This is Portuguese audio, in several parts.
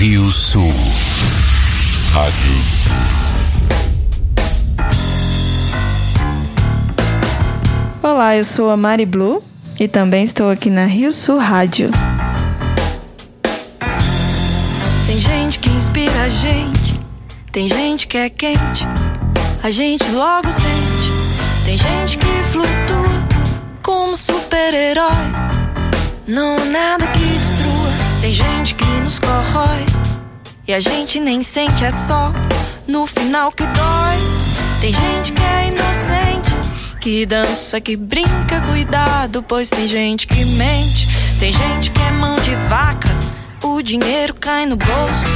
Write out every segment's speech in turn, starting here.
Rio Sul. Rádio. Olá, eu sou a Mari Blue e também estou aqui na Rio Sul Rádio. Tem gente que inspira a gente, tem gente que é quente, a gente logo sente. Tem gente que flutua como super-herói, não há nada que destrua. Tem gente que nos corrói e a gente nem sente, é só no final que dói. Tem gente que é inocente, que dança, que brinca, cuidado, pois tem gente que mente. Tem gente que é mão de vaca, o dinheiro cai no bolso,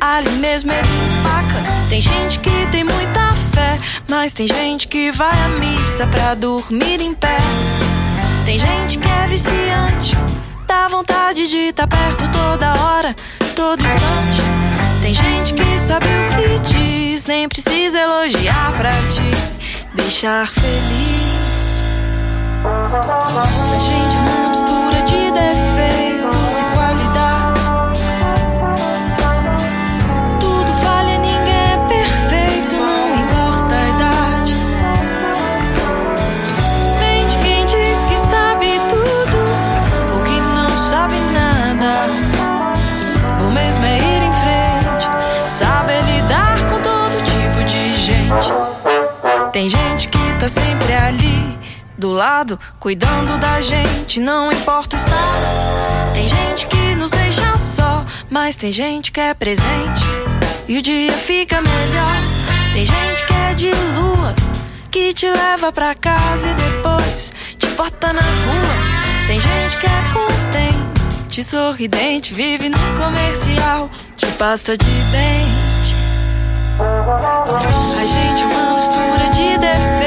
ali mesmo ele empaca. Tem gente que tem muita fé, mas tem gente que vai à missa pra dormir em pé. Tem gente que é viciante, dá vontade de tá perto toda hora, todo instante. Tem gente que sabe o que diz, nem precisa elogiar pra te deixar feliz. A gente é uma mistura de defeitos do lado, cuidando da gente, não importa o estado. Tem gente que nos deixa só, mas tem gente que é presente e o dia fica melhor. Tem gente que é de lua, que te leva pra casa e depois te bota na rua. Tem gente que é contente, sorridente, vive no comercial de pasta de dente. A gente é uma mistura de defeitos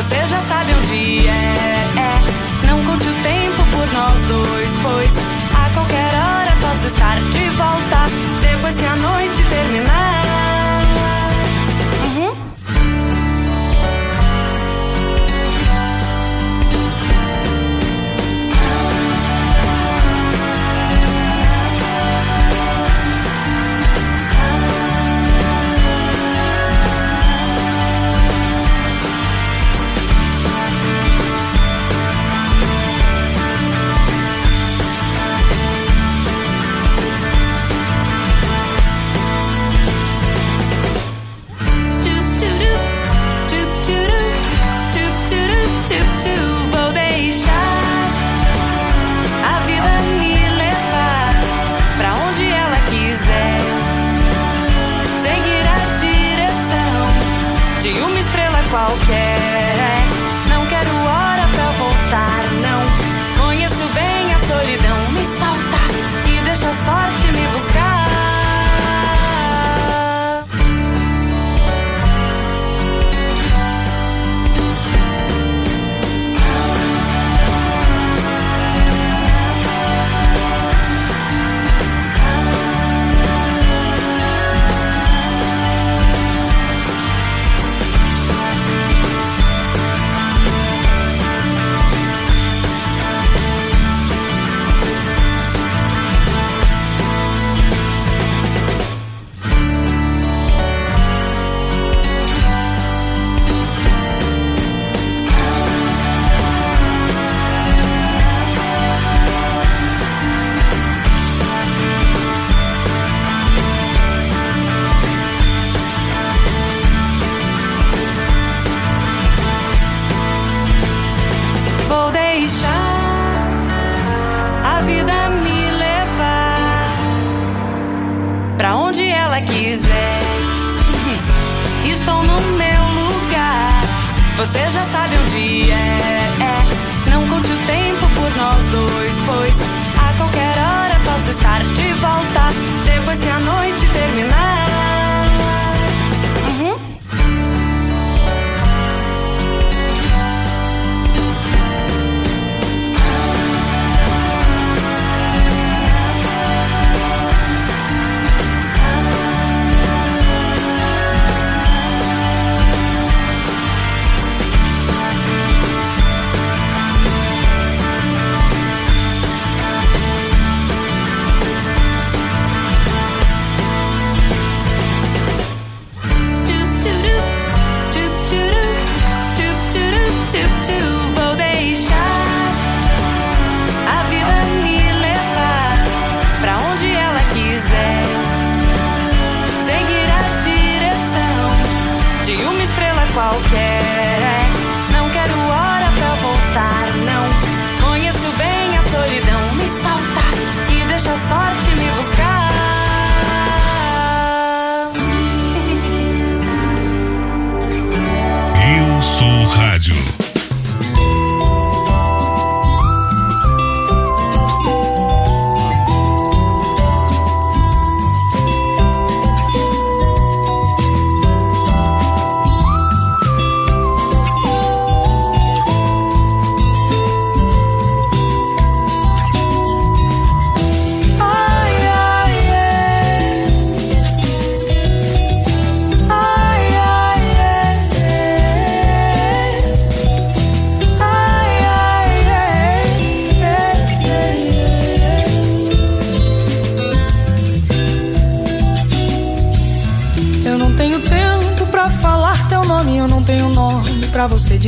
Você já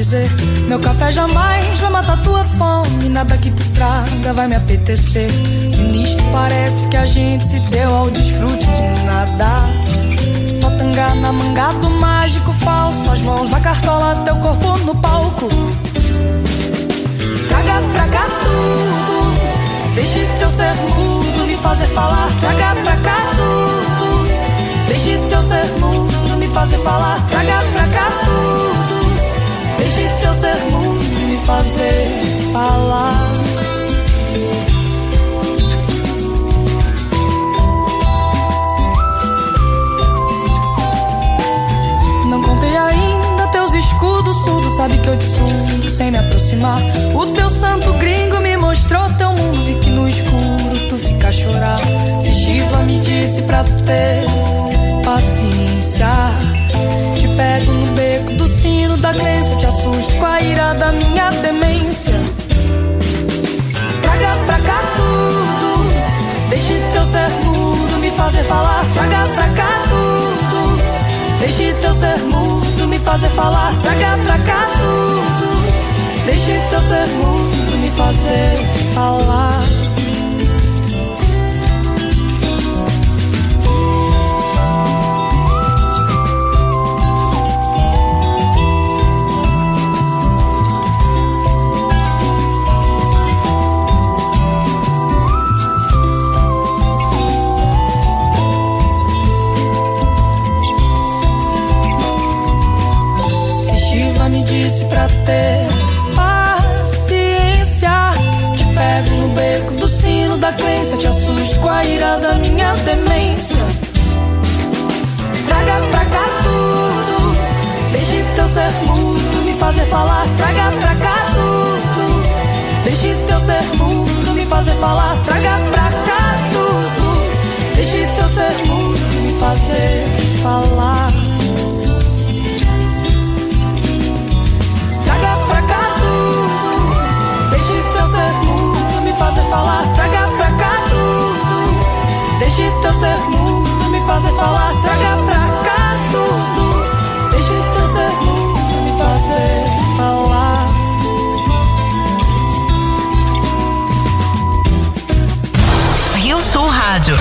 dizer. Meu café jamais vai matar tua fome. Nada que tu traga vai me apetecer. Sinistro parece que a gente se deu ao desfrute de nada. Totanga na manga do mágico falso. Tuas mãos na cartola, teu corpo no palco. Traga pra cá tudo. Deixe teu ser mudo me fazer falar. Traga pra cá tudo. Deixe teu ser mudo me fazer falar. Traga pra cá tudo. Deixe teu ser mudo me fazer falar. Não contei ainda teus escudos surdos, sabe que eu te sem me aproximar. O teu santo gringo me mostrou teu mundo, vi que no escuro tu fica a chorar. Se Shiva me disse pra ter paciência. Te pego no beco do sino da crença, te assusto com a ira da minha demência. Traga pra cá tudo, deixe teu ser mudo me fazer falar. Traga pra cá tudo, deixe teu ser mudo me fazer falar. Traga pra cá tudo, deixe teu ser mudo me fazer falar. Da minha demência. Traga pra cá tudo, deixe teu ser mudo me fazer falar. Traga pra cá tudo, deixe teu ser mudo me fazer falar. Traga pra cá tudo, deixe teu ser mudo me fazer falar. Deixe teu ser mudo me fazer falar, traga pra cá tudo. Deixe teu ser mudo me fazer falar. Rio Sul Rádio.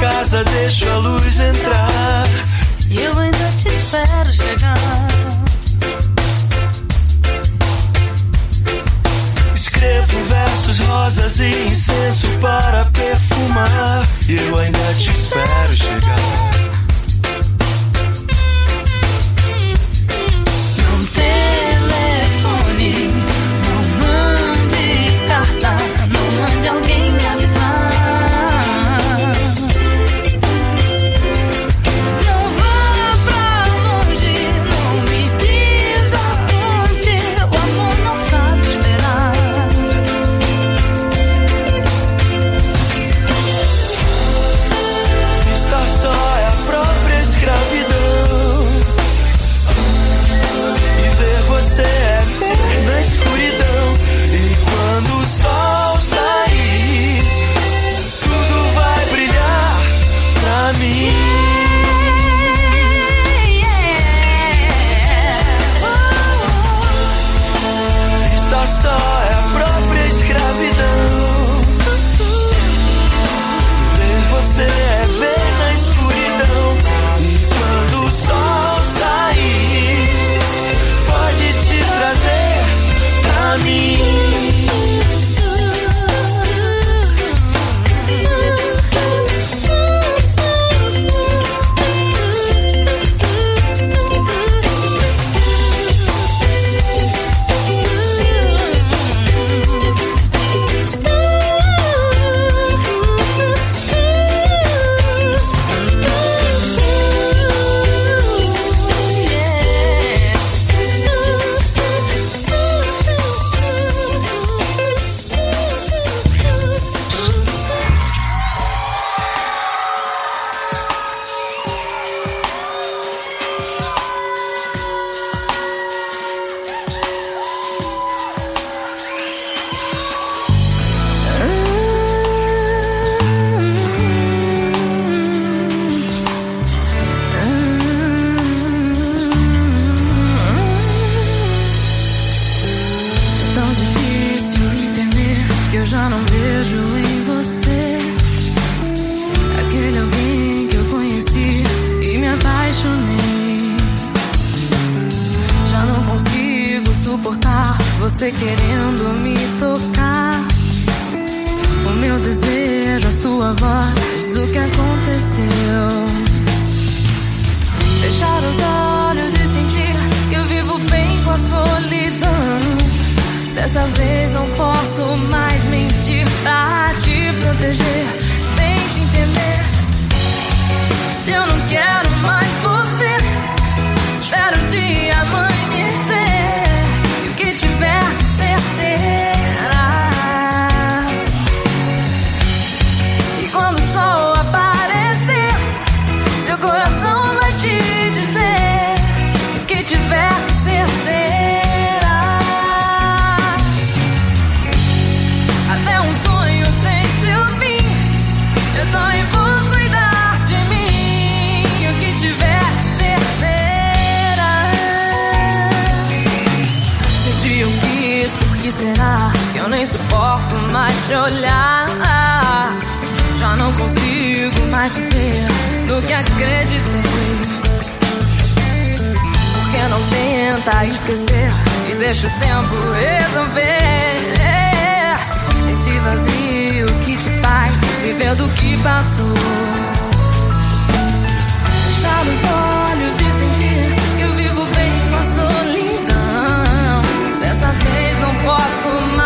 casa, deixo a luz entrar. E eu ainda te espero chegar. Escrevo versos, rosas e incenso para perfumar. E eu ainda te espero chegar. E deixa o tempo resolver. Esse vazio que te faz viver do que passou. Fechar os olhos e sentir que eu vivo bem com a solidão. Dessa vez não posso mais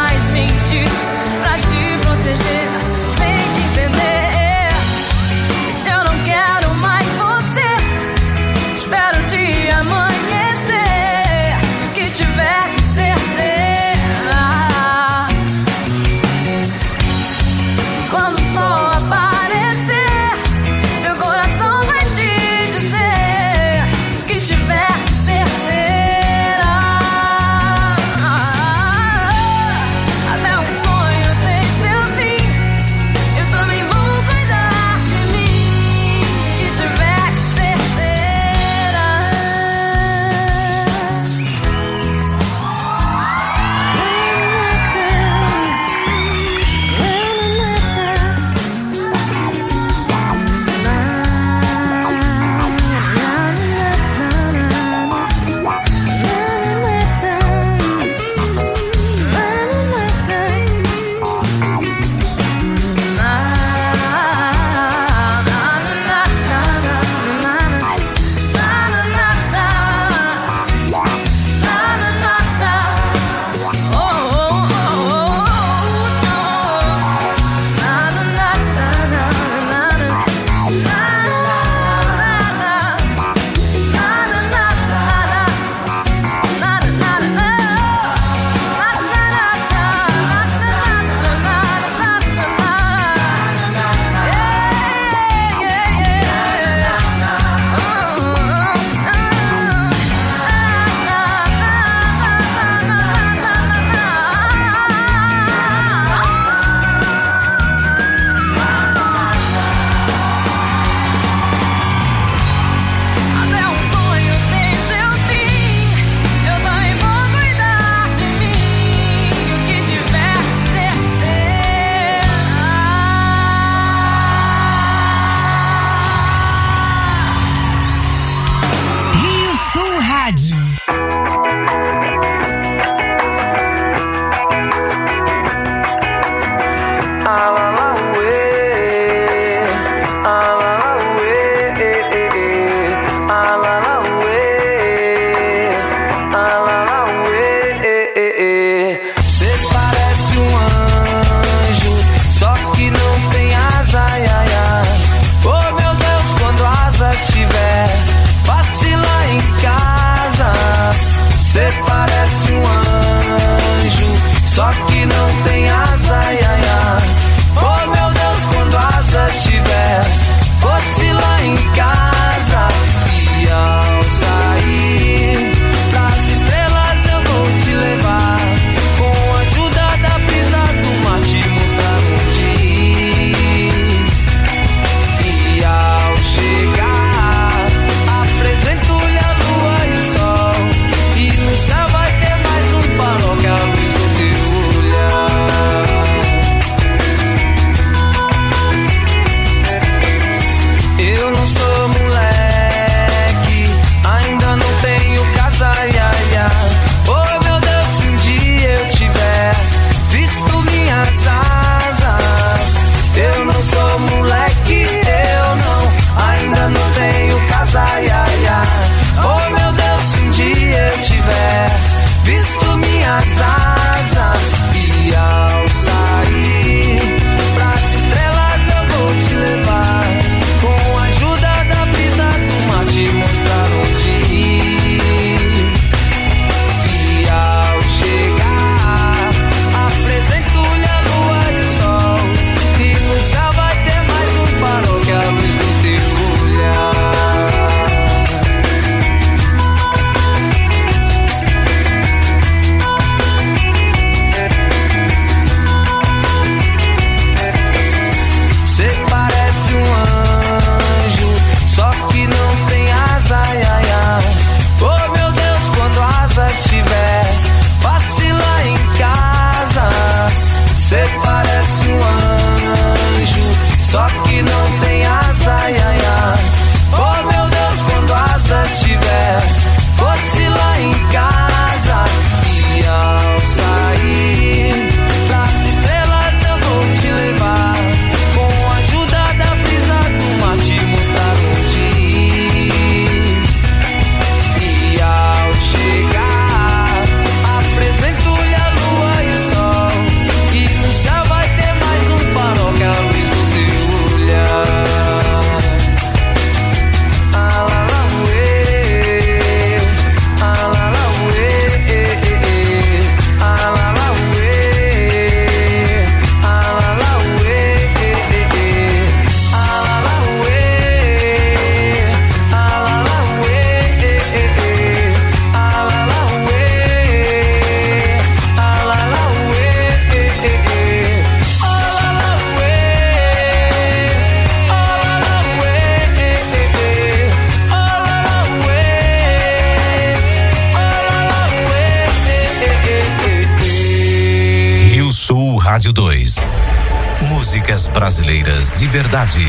verdade.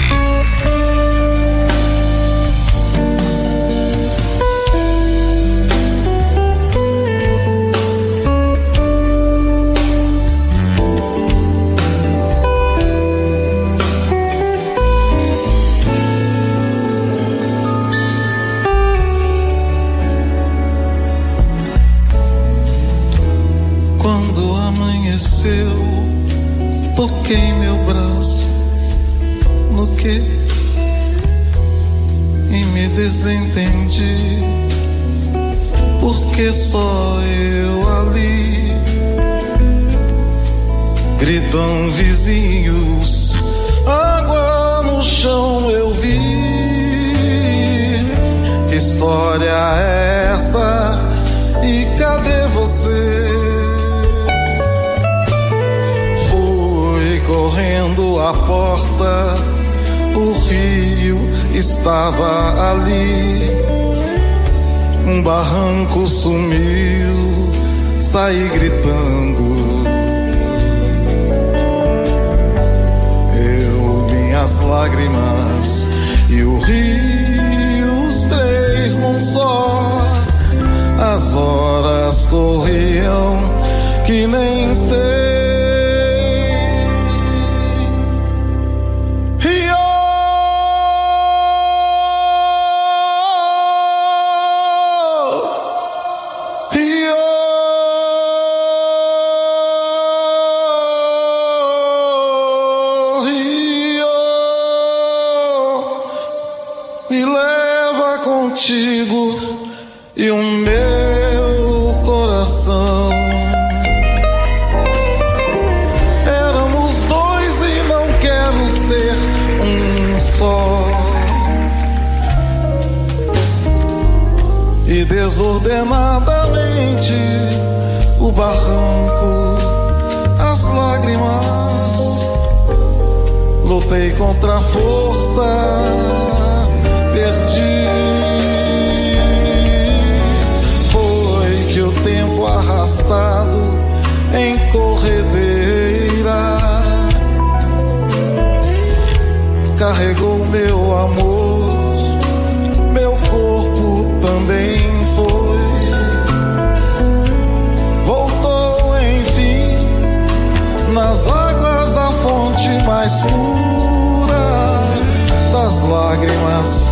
contigo e o meu coração. Éramos dois e não quero ser um só. E desordenadamente o barranco, as lágrimas. Lutei contra a força escura das lágrimas.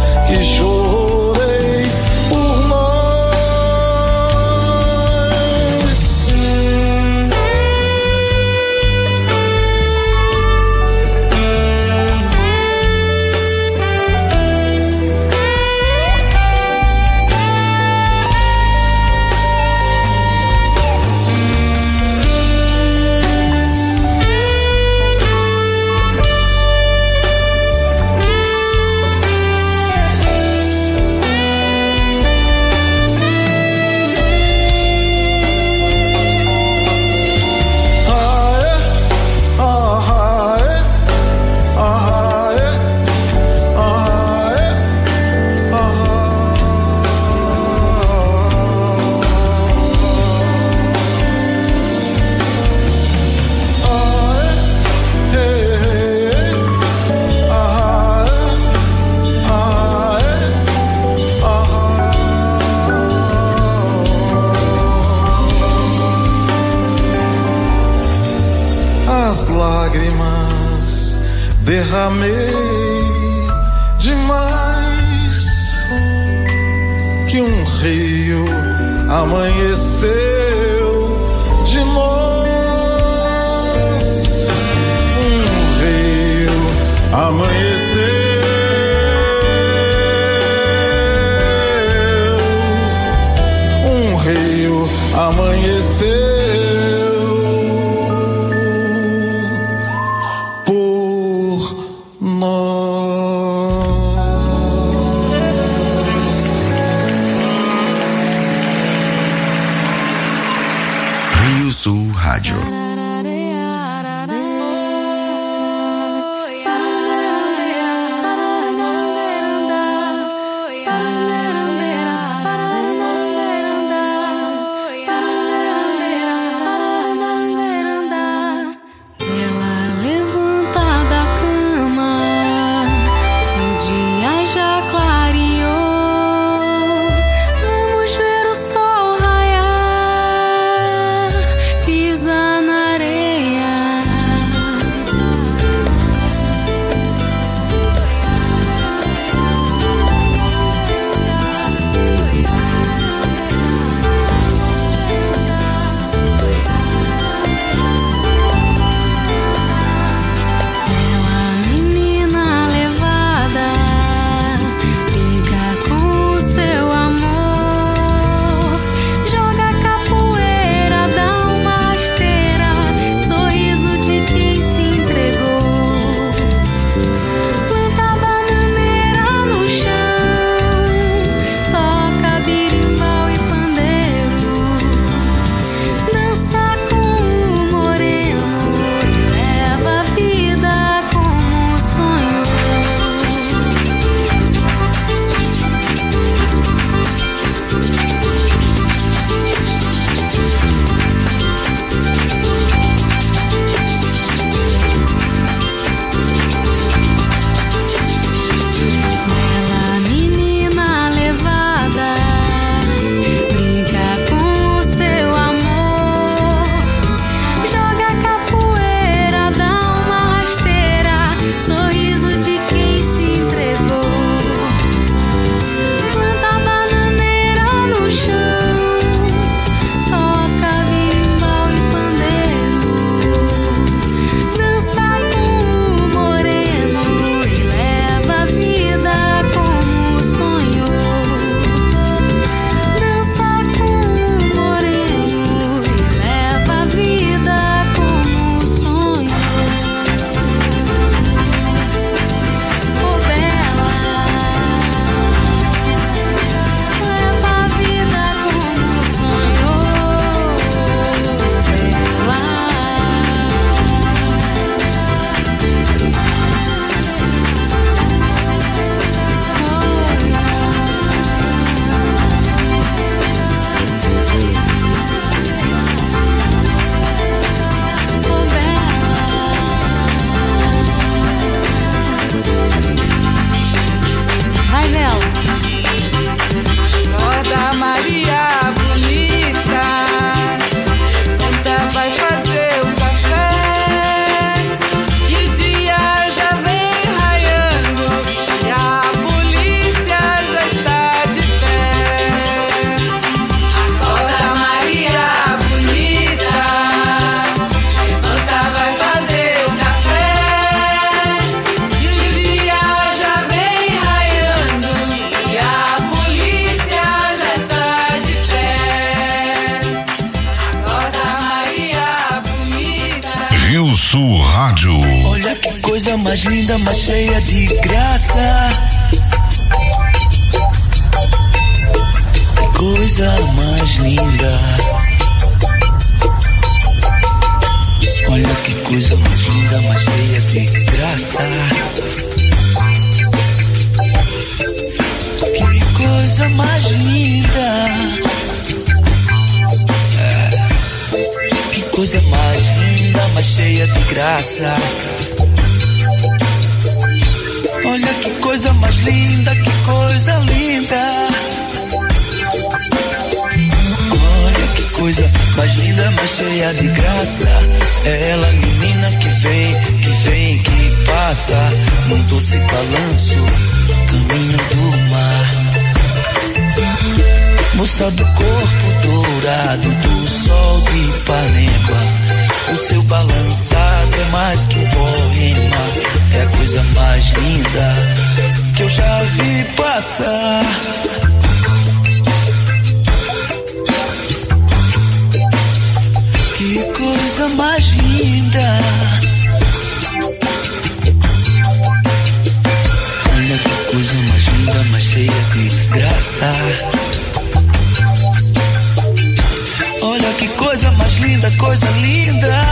Olha que coisa mais linda, coisa linda.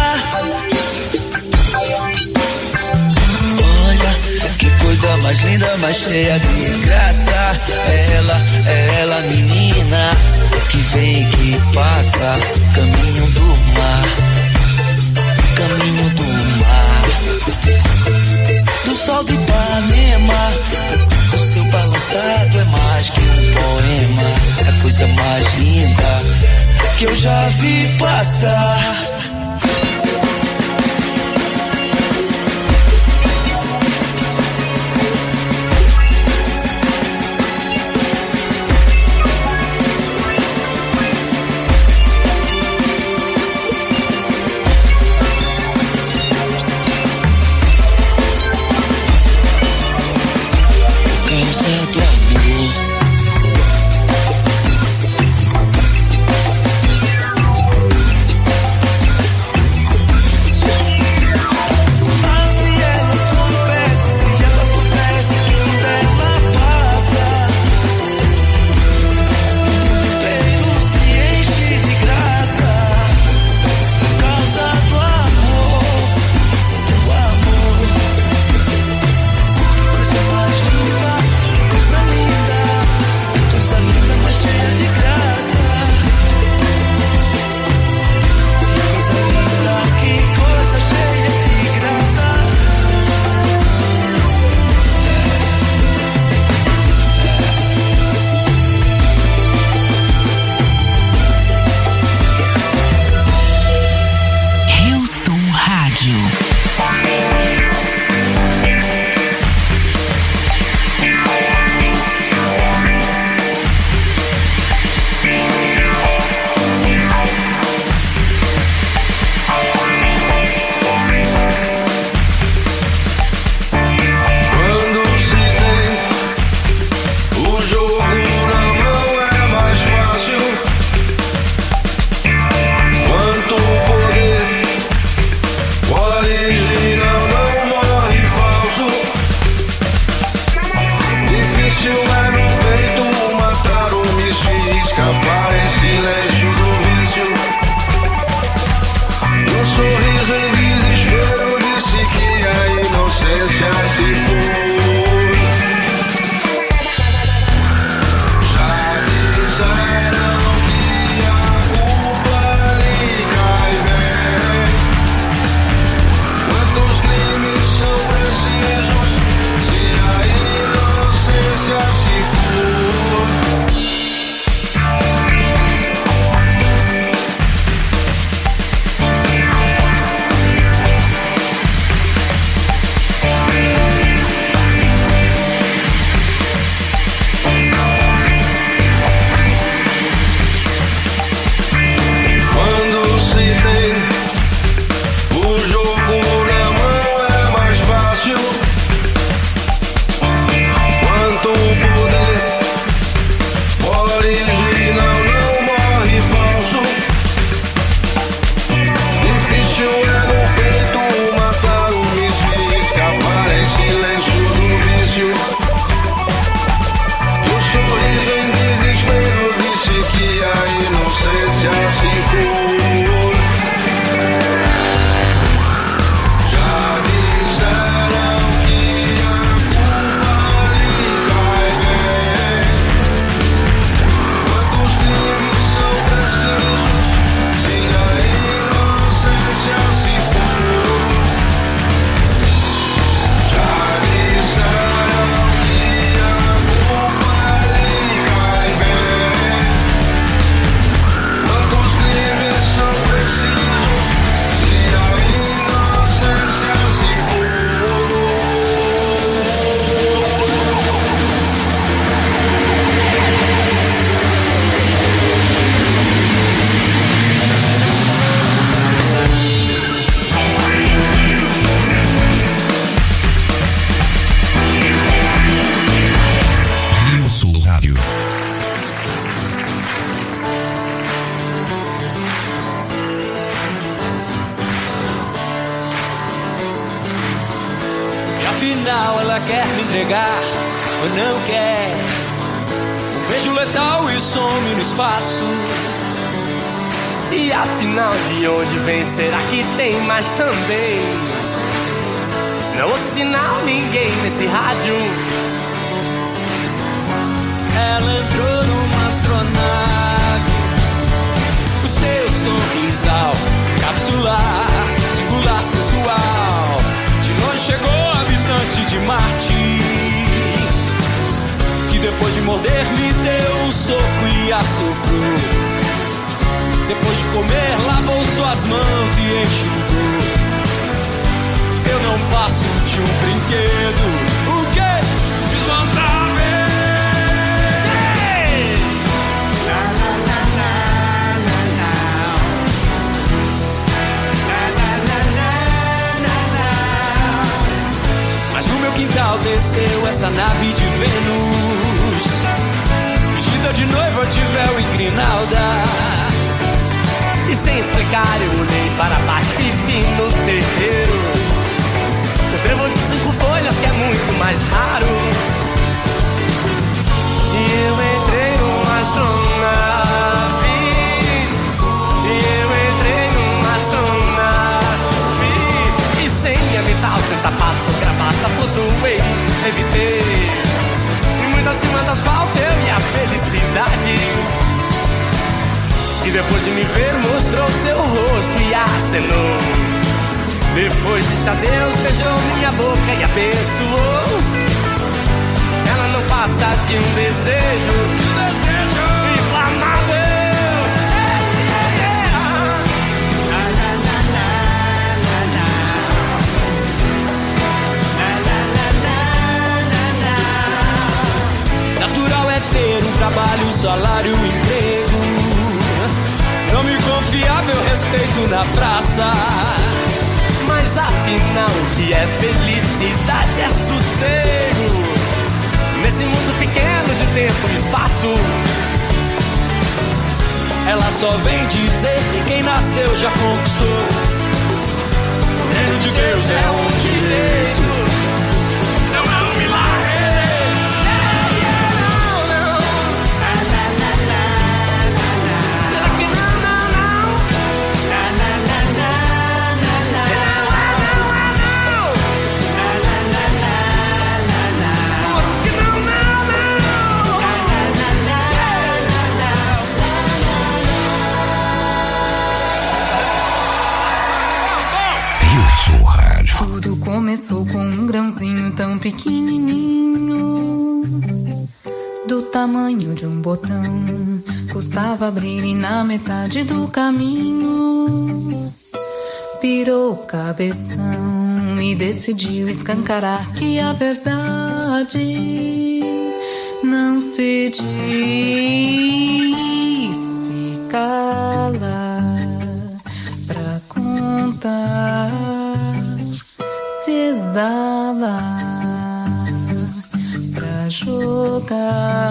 Olha que coisa mais linda, mais cheia de graça. É ela, é ela, menina, que vem e que passa, caminho do mar, caminho do mar, do sol de Ipanema o balançado é mais que um poema, é a coisa mais linda que eu já vi passar. pequenininho, do tamanho de um botão. Custava abrir e na metade do caminho pirou o cabeção e decidiu escancarar que a verdade não se diz. love.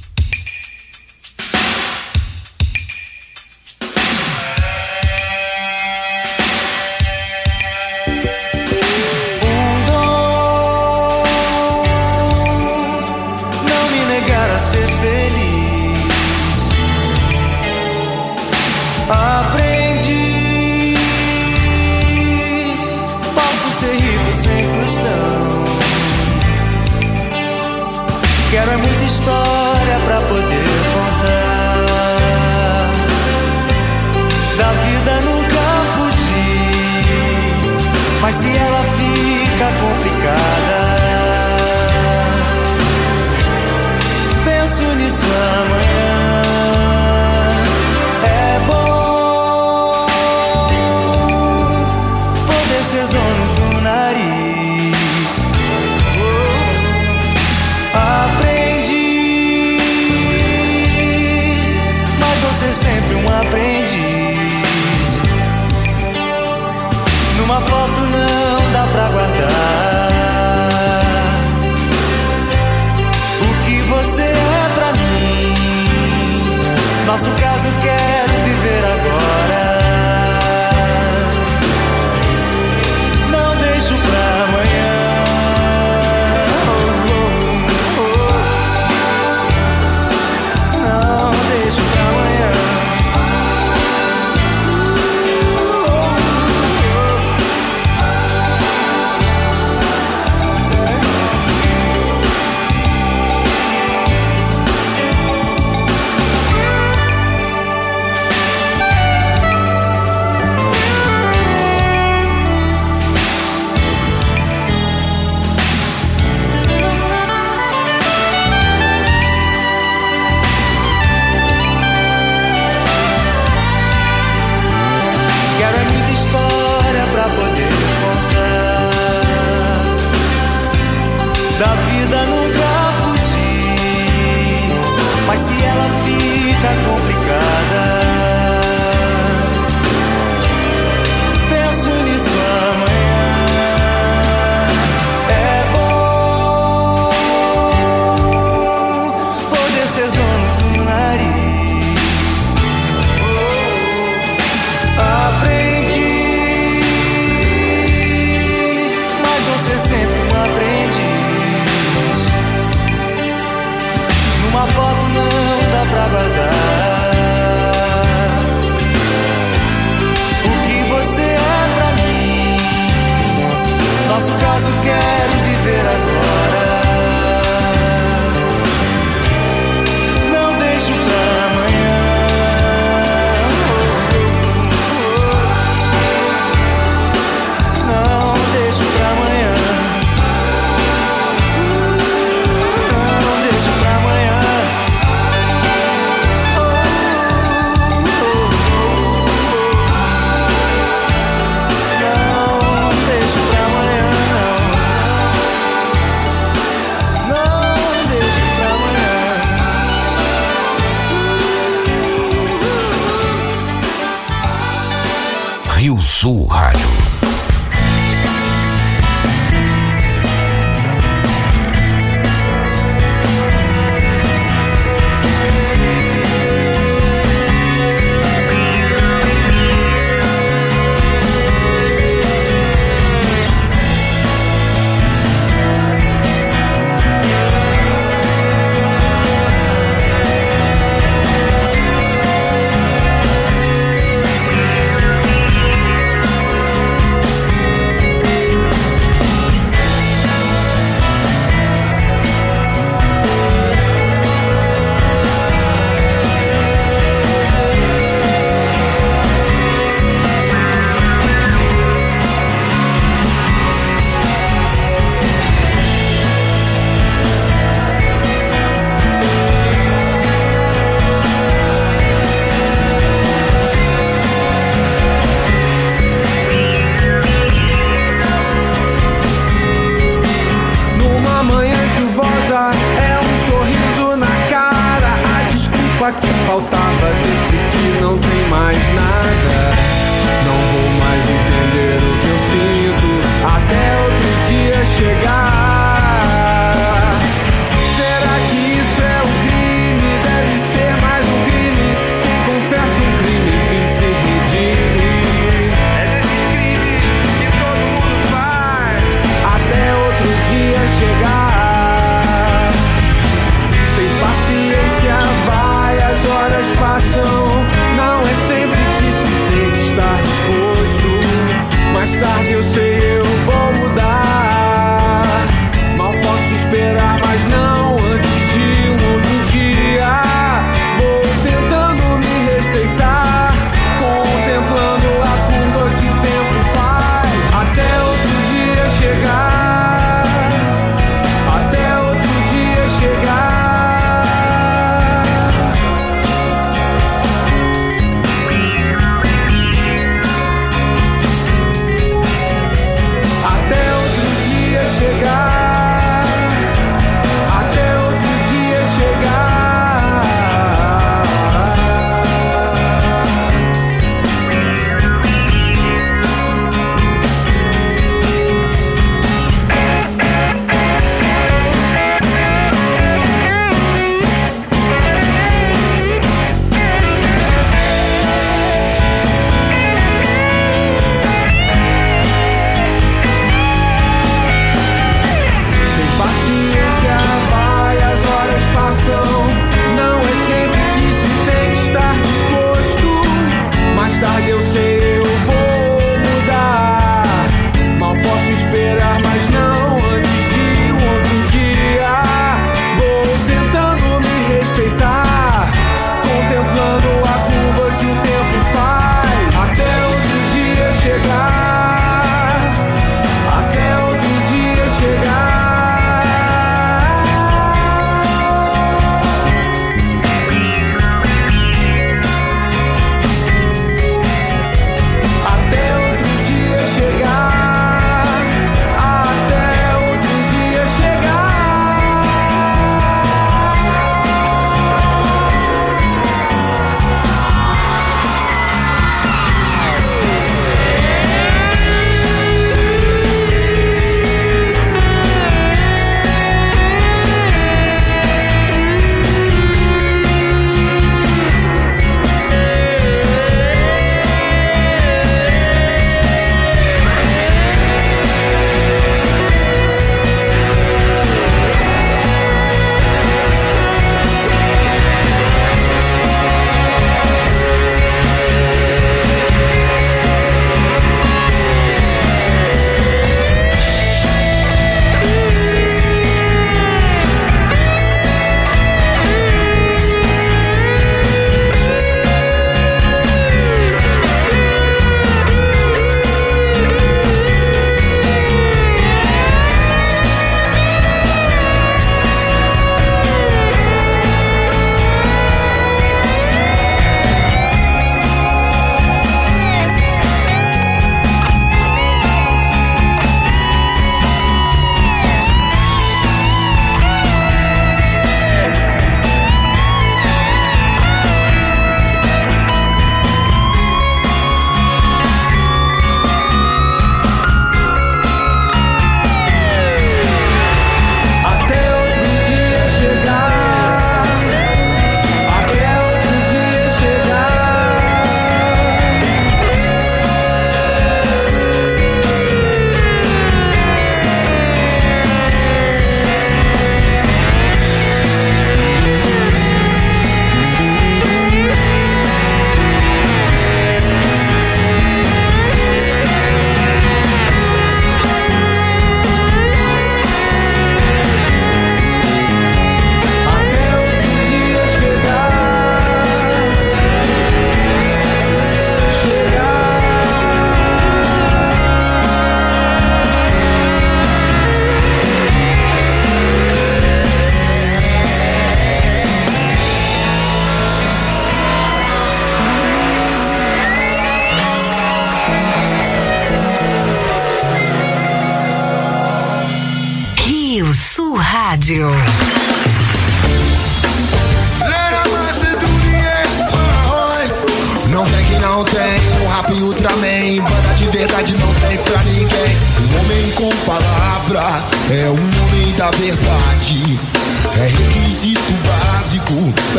Rio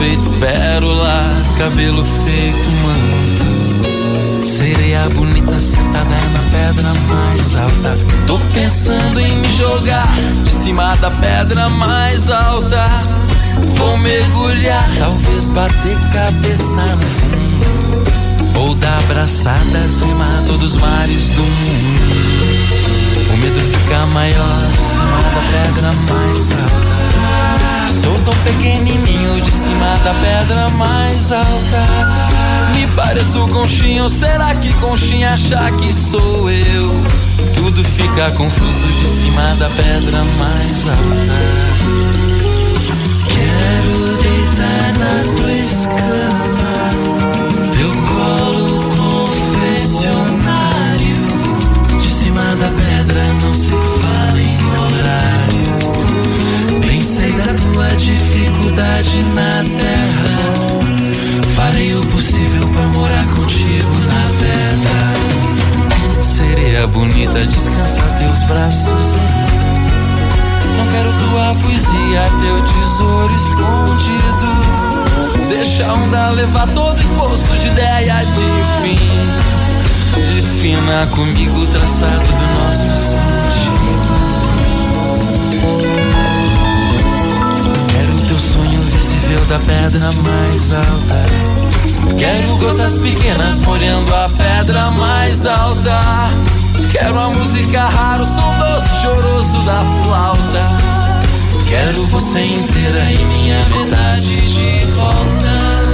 feito pérola, cabelo feito manto. Sereia bonita sentada na pedra mais alta. Tô pensando em me jogar de cima da pedra mais alta. Vou mergulhar, talvez bater cabeça no fundo. Ou dar abraçadas, remar todos os mares do mundo. O medo fica maior cima da pedra mais alta. Sou tão pequenininho de cima da pedra mais alta. Me pareço conchinha, ou será que conchinha achar que sou eu? Tudo fica confuso de cima da pedra mais alta. Quero deitar na tua escama, teu colo confessionário. De cima da pedra não se da tua dificuldade na terra. Farei o possível pra morar contigo na terra. Seria bonita descansar teus braços. Não quero tua poesia, teu tesouro escondido. Deixa a onda levar todo esboço de ideia de fim. Defina comigo o traçado do nosso sentido. Sonho visível da pedra mais alta. Quero gotas pequenas molhando a pedra mais alta. Quero a música rara, o som doce, choroso da flauta. Quero você inteira em minha metade de volta.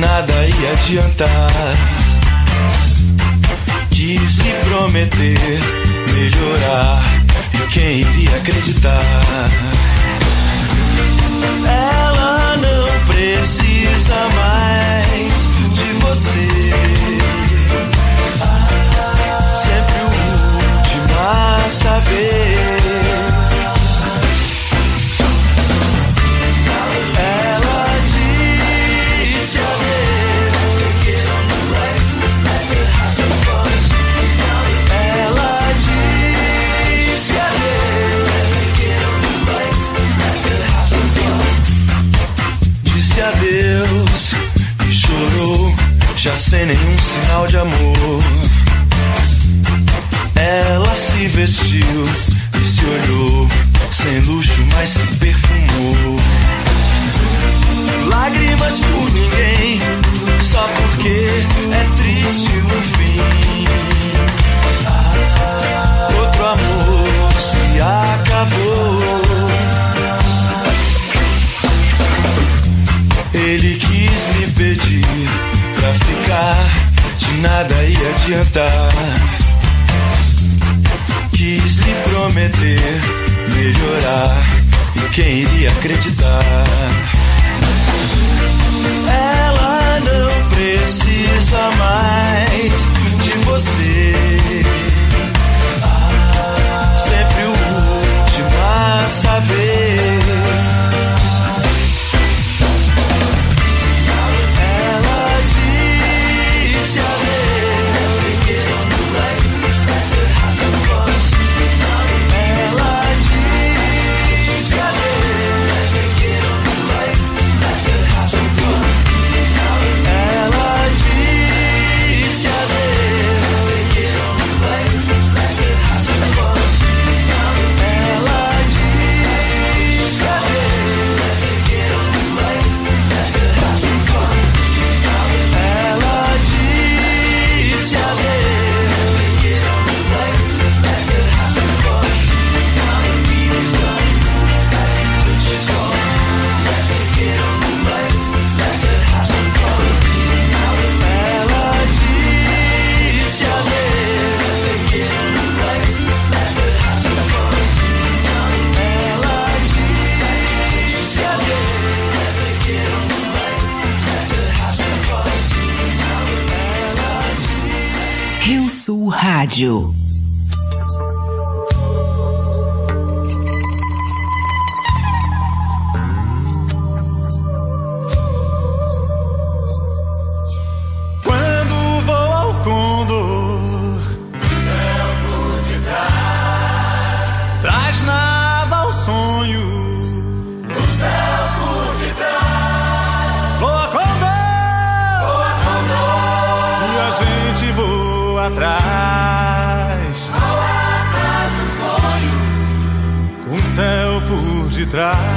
Nada ia adiantar. Quis lhe prometer melhorar, e quem iria acreditar? Ela não precisa mais de você. Sempre o último a saber. Sem nenhum sinal de amor. Ela se vestiu e se olhou, sem luxo, mas se nada ia adiantar. Quis lhe prometer melhorar, e quem iria acreditar? Ela não precisa mais de você. Ah, sempre o último a saber. tujuh. trás.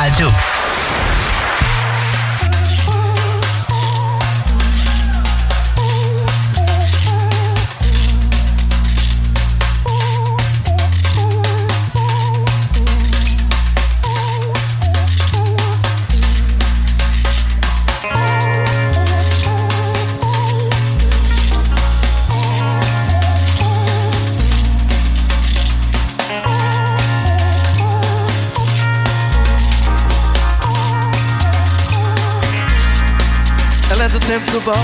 Rádio. Bob,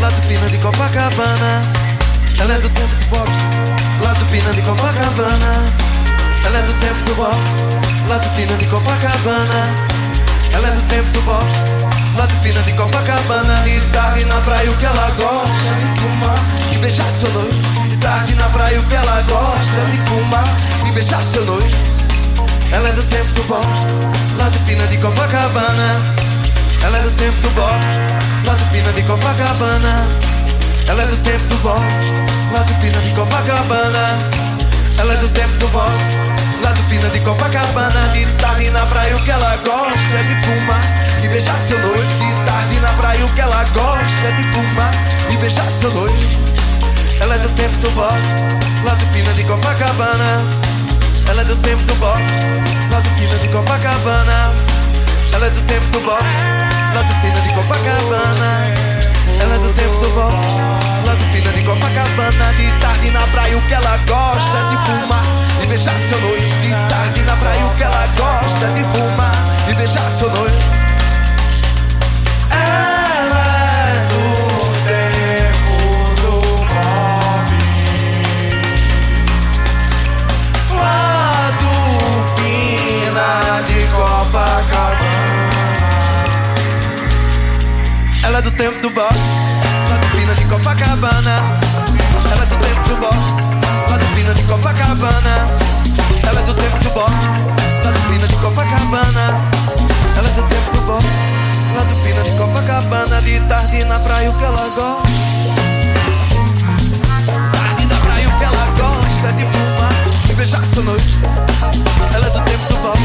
lá do Pina de Copacabana. Ela é do tempo do bob, lá do Pina de Copacabana. Ela é do tempo do bob, lá do Pina de Copacabana. Ela é do tempo do bob, lá do Pina de Copacabana. De tarde na praia o que ela gosta de fumar e beijar seu noivo. De tarde na praia o que ela gosta de fumar e beijar seu noivo. Ela é do tempo do bob, lá do Pina de Copacabana. Ela é do tempo do bob, lá do Pina de Copacabana. Ela é do tempo do bob, lá do Pina de Copacabana. Ela é do tempo do bob, lá do Pina de Copacabana. De tarde na praia o que ela gosta é de fumar e beijar seu noivo. De tarde na praia o que ela gosta é de fumar e beijar seu noivo. Ela é do tempo do bob, lá do Pina de Copacabana. Ela é do tempo do bob, lá do Pina de Copacabana. Ela é do tempo do bob, lá do Pina de Copacabana. Ela é do tempo do bob, lá do Pina de Copacabana. De tarde na praia o que ela gosta de fumar e beijar seu noivo. De tarde na praia o que ela gosta de fumar e beijar seu noivo. Ela é do tempo do boss, lá do Pina de Copacabana. Ela é do tempo do boss, lá do Pina de Copacabana. Ela é do tempo do boss, lá do Pina de Copacabana. Ela é do tempo do boss, lá do Pina de Copacabana. De tarde na praia o que ela gosta. Tarde na praia o que ela gosta é de fumar e beijar seu noivo. Ela é do tempo do boss.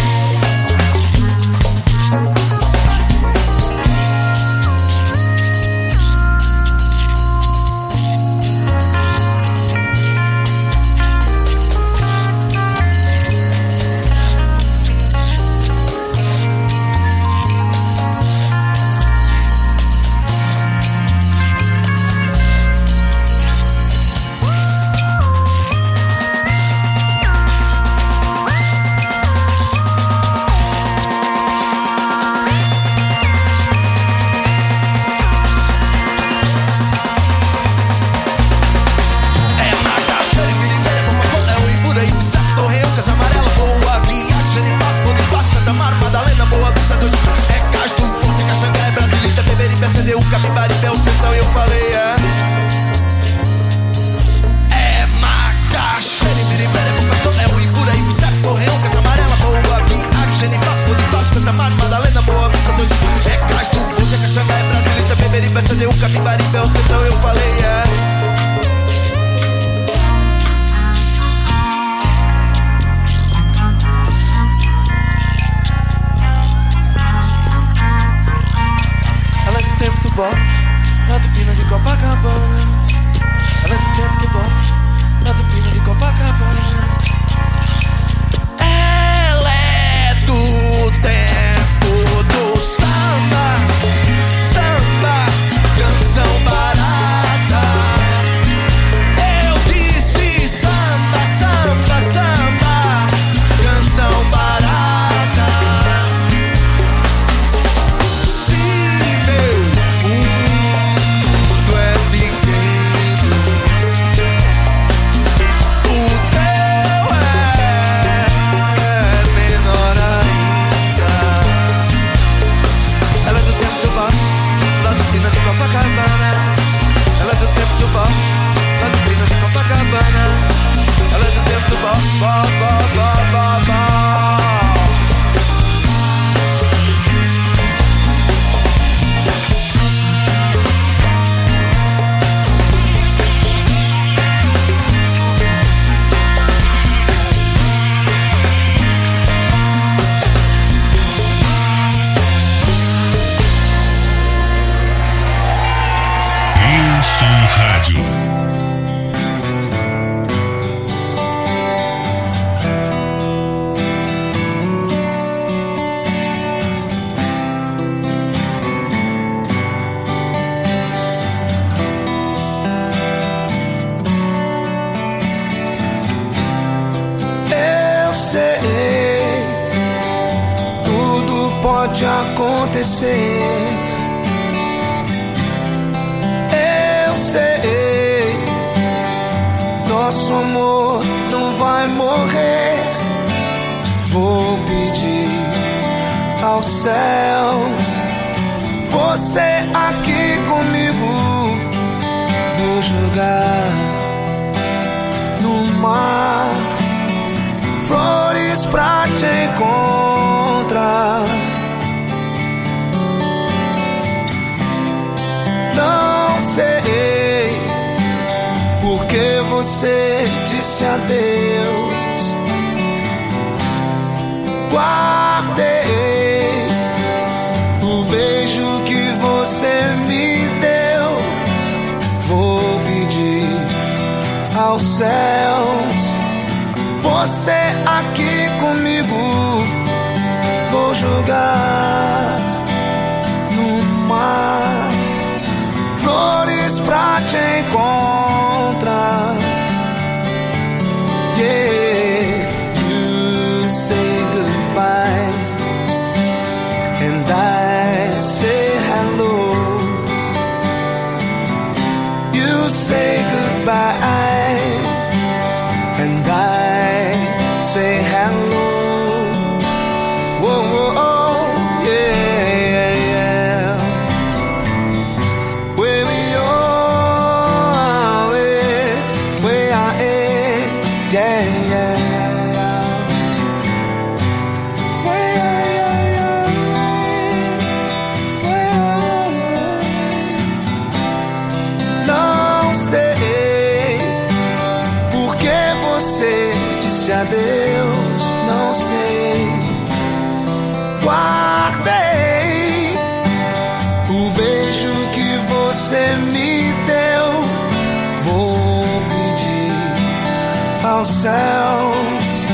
Céus,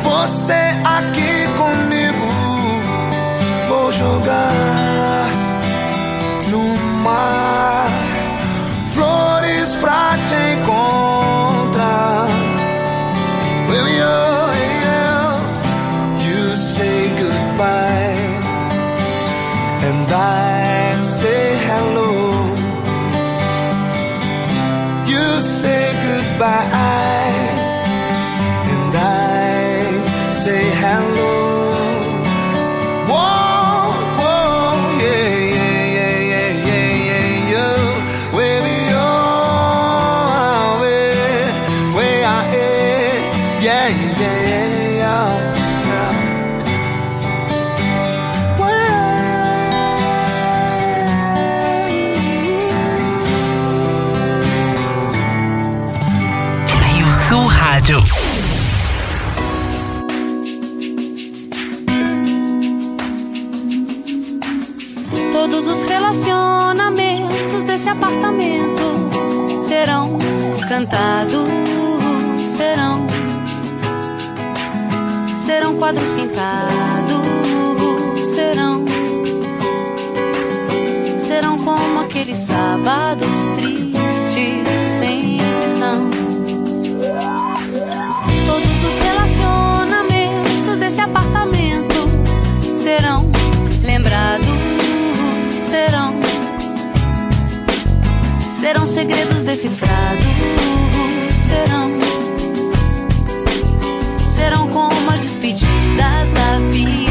Você aqui comigo, vou jogar no mar flores pra te encontrar. Will you, you say goodbye and I say hello. You say goodbye. sábados tristes sempre são. Todos os relacionamentos desse apartamento serão lembrados, serão, serão segredos decifrados, serão, serão como as despedidas da vida.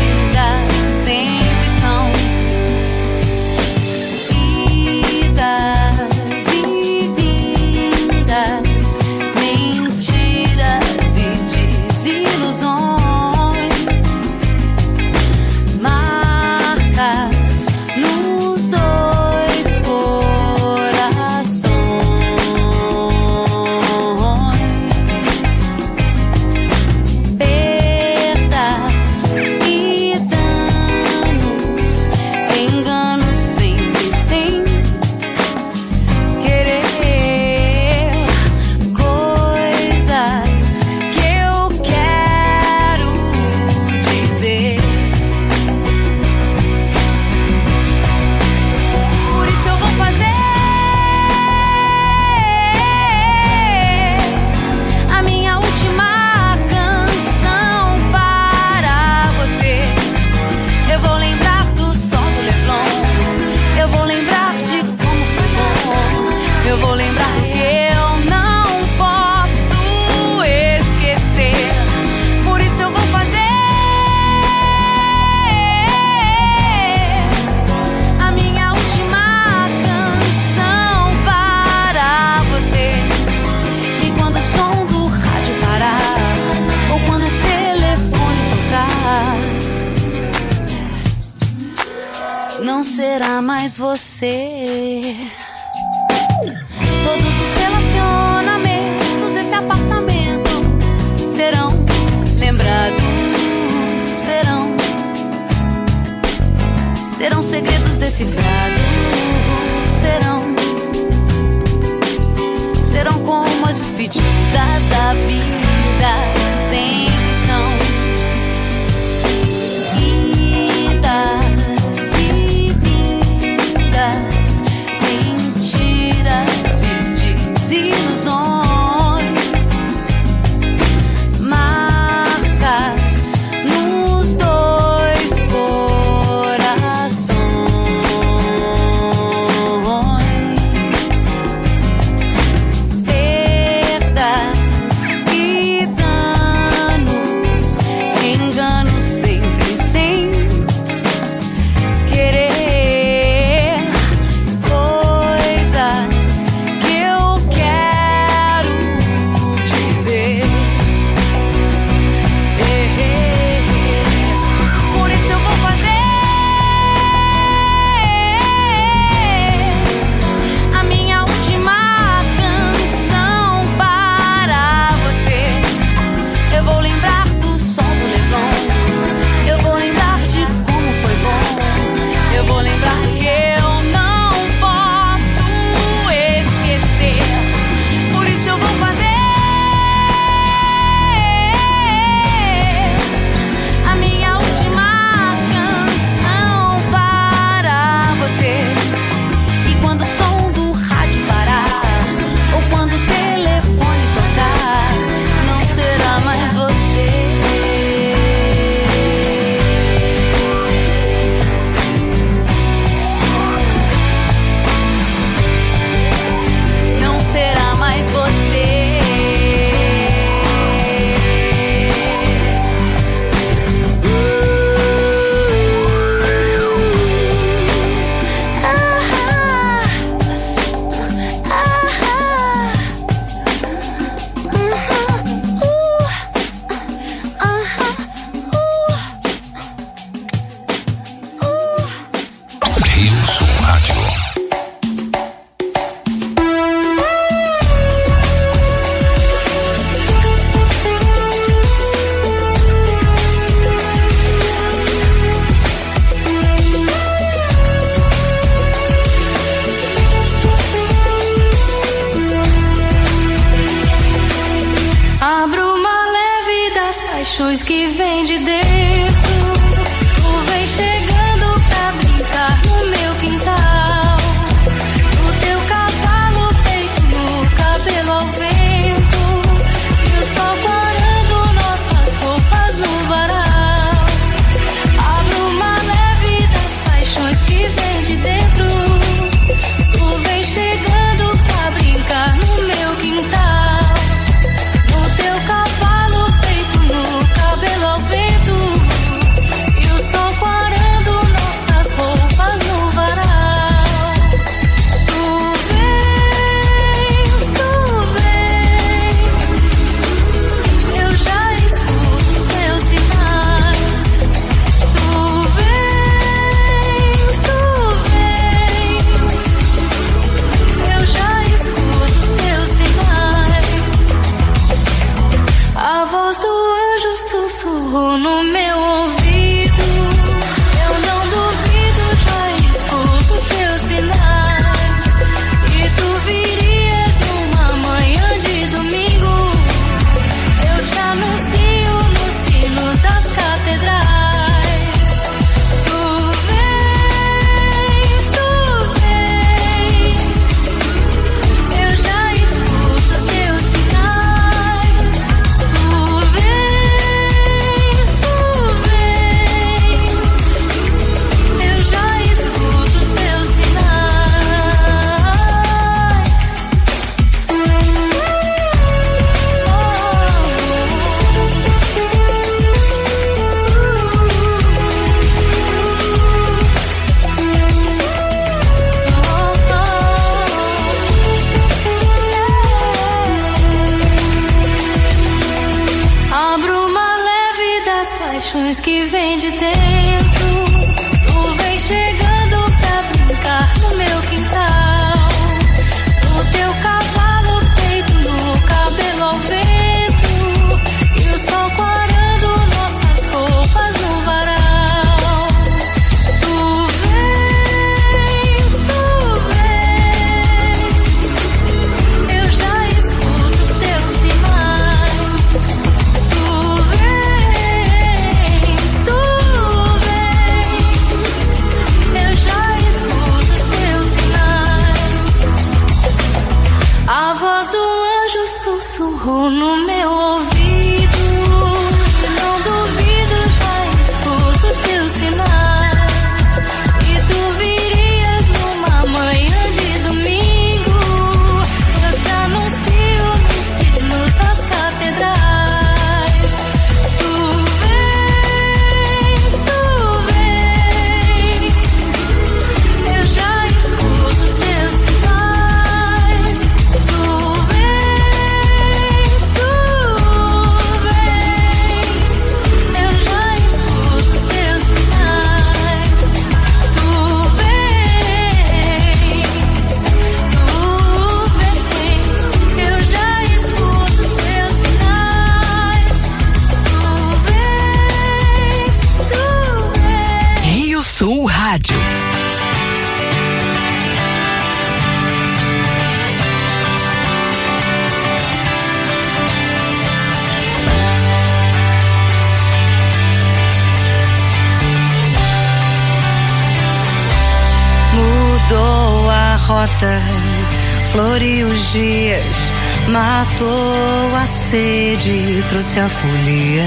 trouxe a folia,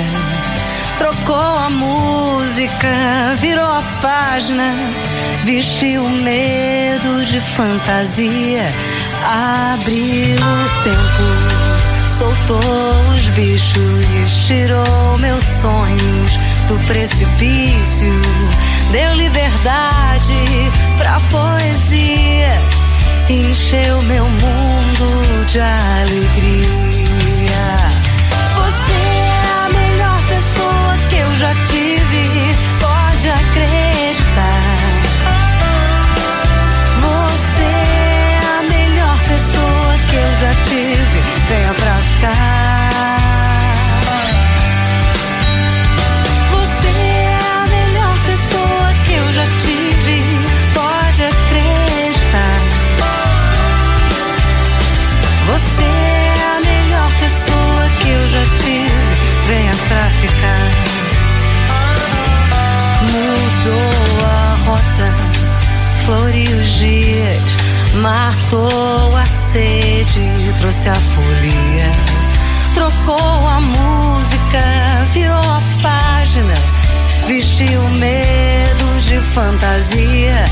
trocou a música, virou a página, vestiu o medo de fantasia, abriu o tempo, soltou os bichos, tirou meus sonhos do precipício, deu liberdade pra poesia, encheu meu mundo de alegria. tears. flor e os dias, matou a sede, trouxe a folia, trocou a música, virou a página, vestiu o medo de fantasia.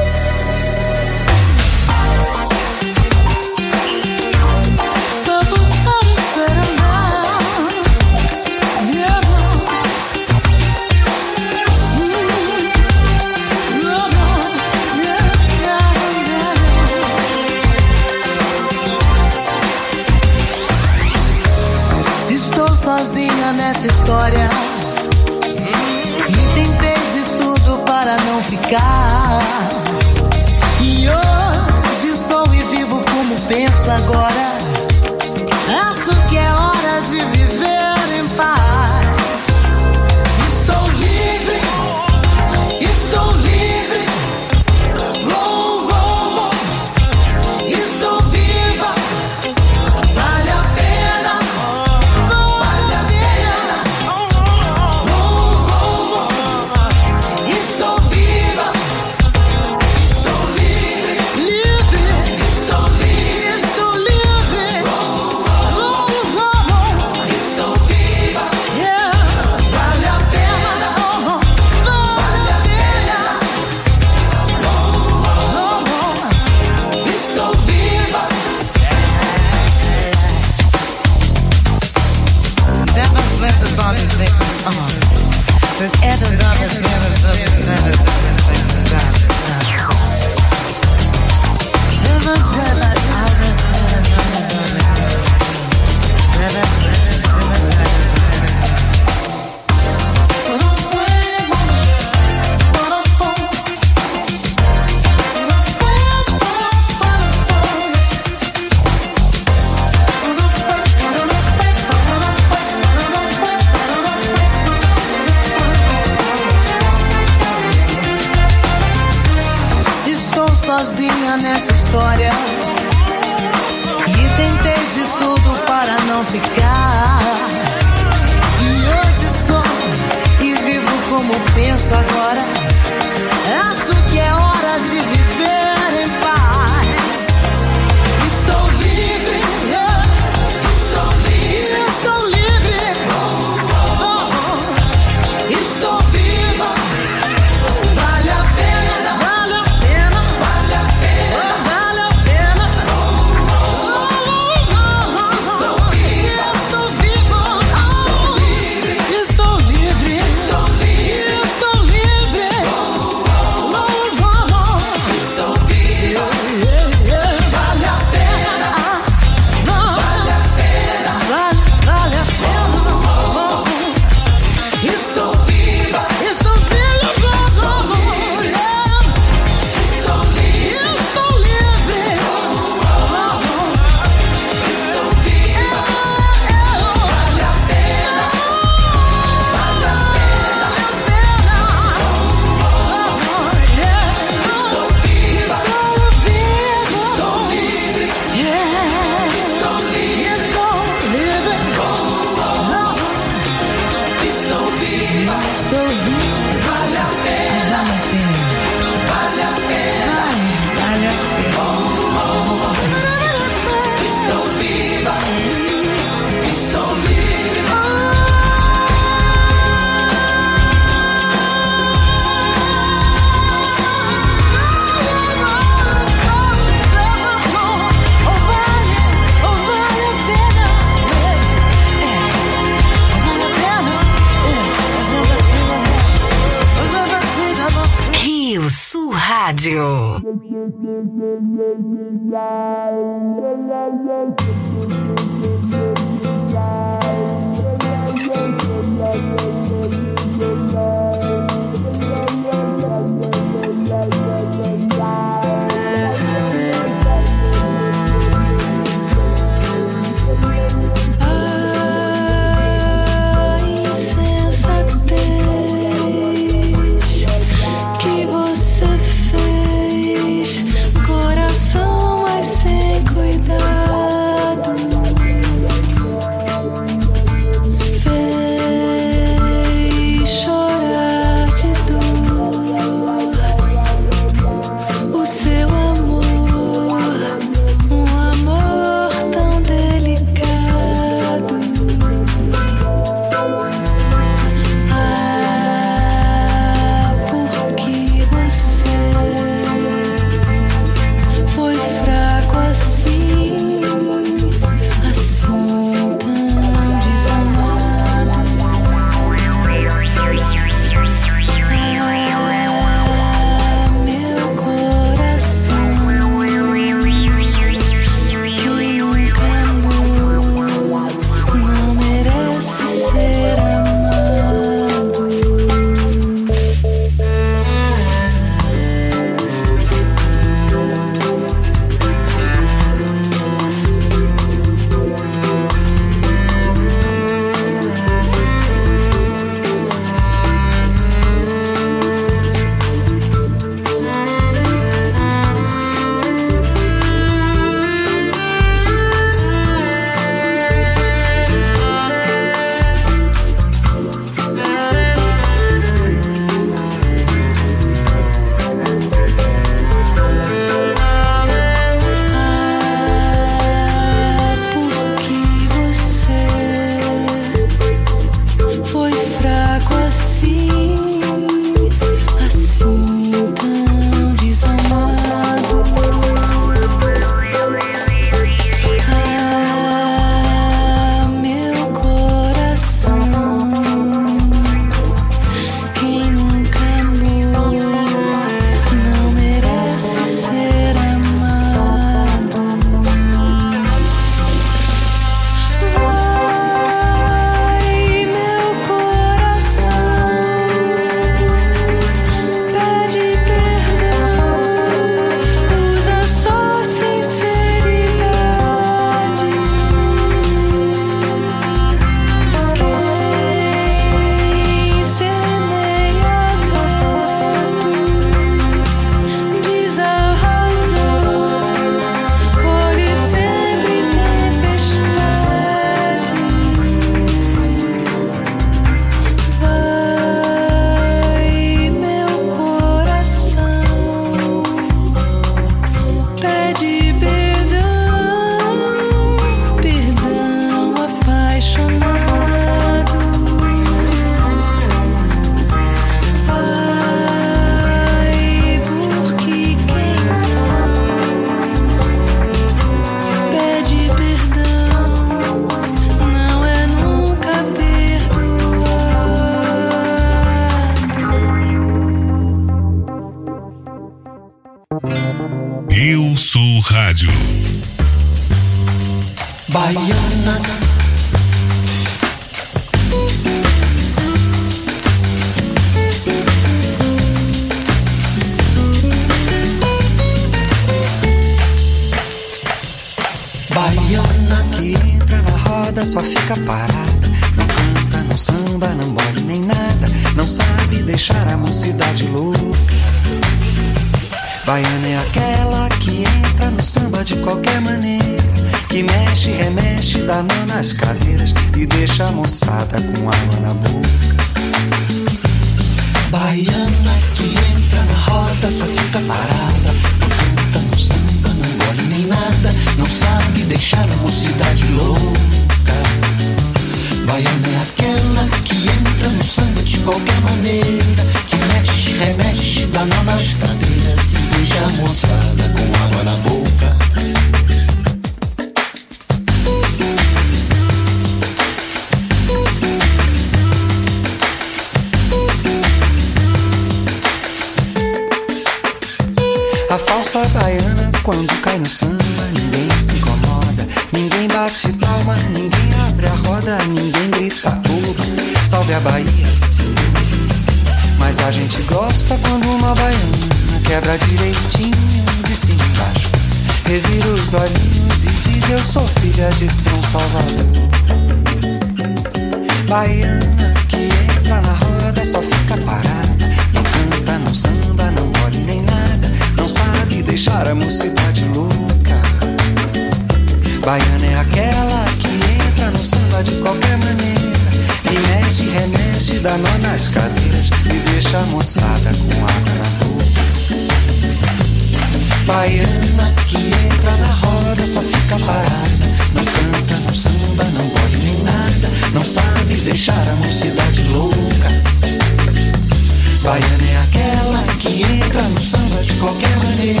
Aquela que entra no samba de qualquer maneira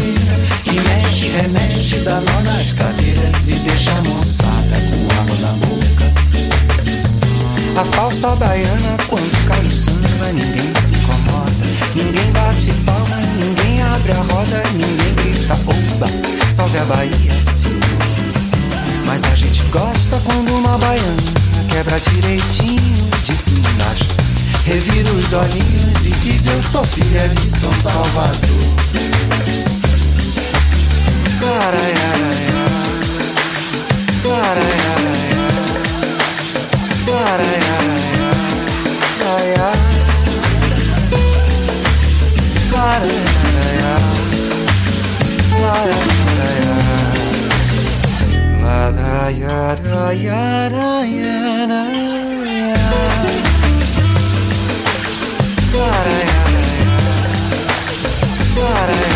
Que mexe, remexe, dá nó nas cadeiras E deixa a moçada com água na boca a falsa baiana, quando cai no samba, ninguém se incomoda. Ninguém bate palma, ninguém abre a roda, ninguém grita oba, salve a Bahia, sim. Mas a gente gosta quando uma baiana quebra direitinho de embaixo. Revira os olhinhos e diz: Eu sou filha de São Salvador. But I, but I, but I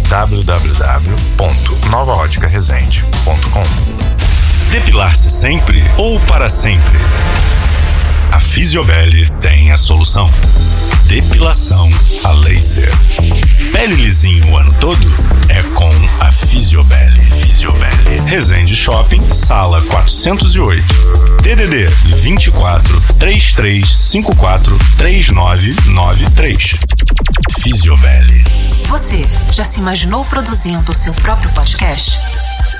www.novaóticaresende.com Depilar-se sempre ou para sempre? A Fisiobel tem a solução. Depilação a laser. Pele lisinho o ano todo? É com a Fisiobel. Fisiobel. Resende Shopping, sala 408. DDD 24 3354 3993. Fisiobel. Você já se imaginou produzindo o seu próprio podcast?